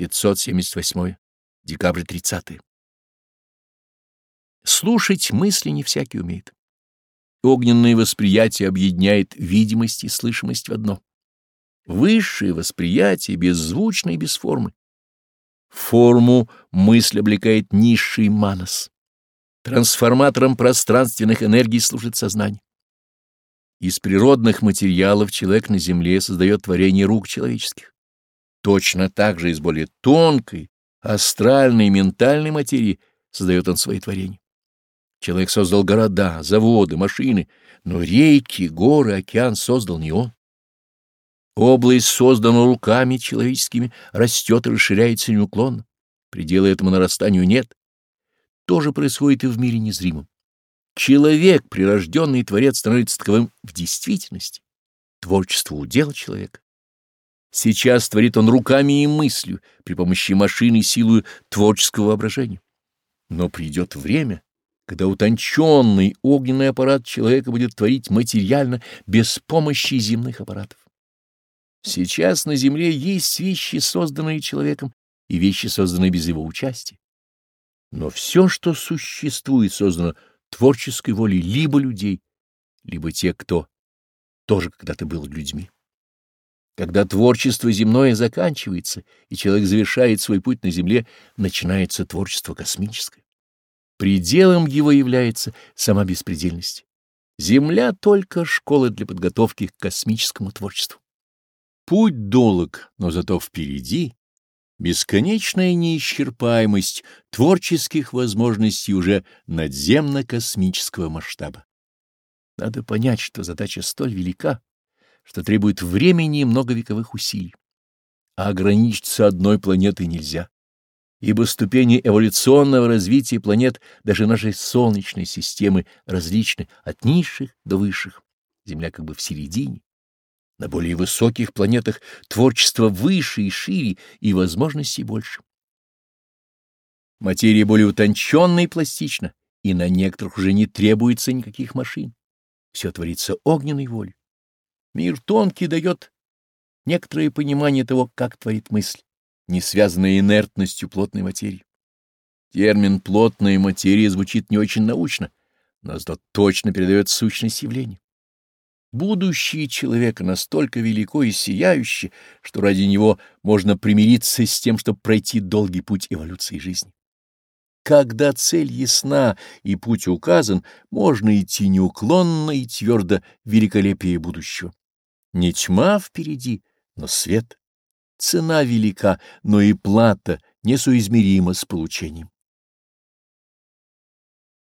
578 декабрь 30 -е. Слушать мысли не всякий умеет. Огненное восприятие объединяет видимость и слышимость в одно. Высшее восприятие беззвучно и без формы. Форму мысль облекает низший манас. Трансформатором пространственных энергий служит сознание. Из природных материалов человек на Земле создает творение рук человеческих точно так же из более тонкой, астральной и ментальной материи создает он свои творения. Человек создал города, заводы, машины, но реки, горы, океан создал не он. Область создана руками человеческими, растет и расширяется неуклонно. Предела этому нарастанию нет. То же происходит и в мире незримом. Человек, прирожденный творец, становится таковым в действительности. Творчество — удел человека. Сейчас творит он руками и мыслью, при помощи машины силу творческого воображения. Но придет время, когда утонченный огненный аппарат человека будет творить материально без помощи земных аппаратов. Сейчас на Земле есть вещи, созданные человеком, и вещи, созданные без его участия. Но все, что существует, создано творческой волей либо людей, либо тех, кто тоже когда-то был людьми. Когда творчество земное заканчивается, и человек завершает свой путь на Земле, начинается творчество космическое. Пределом его является сама беспредельность. Земля — только школа для подготовки к космическому творчеству. Путь долг, но зато впереди бесконечная неисчерпаемость творческих возможностей уже надземно-космического масштаба. Надо понять, что задача столь велика, что требует времени и многовековых усилий. А ограничиться одной планетой нельзя, ибо ступени эволюционного развития планет даже нашей Солнечной системы различны от низших до высших. Земля как бы в середине. На более высоких планетах творчество выше и шире, и возможностей больше. Материя более утонченная и пластична, и на некоторых уже не требуется никаких машин. Все творится огненной волей. Мир тонкий дает некоторое понимание того, как творит мысль, не связанная инертностью плотной материи. Термин «плотная материя» звучит не очень научно, но зато точно передает сущность явления. Будущее человека настолько велико и сияюще, что ради него можно примириться с тем, чтобы пройти долгий путь эволюции жизни. Когда цель ясна и путь указан, можно идти неуклонно и твердо в великолепие будущего. Не тьма впереди, но свет. Цена велика, но и плата несуизмерима с получением.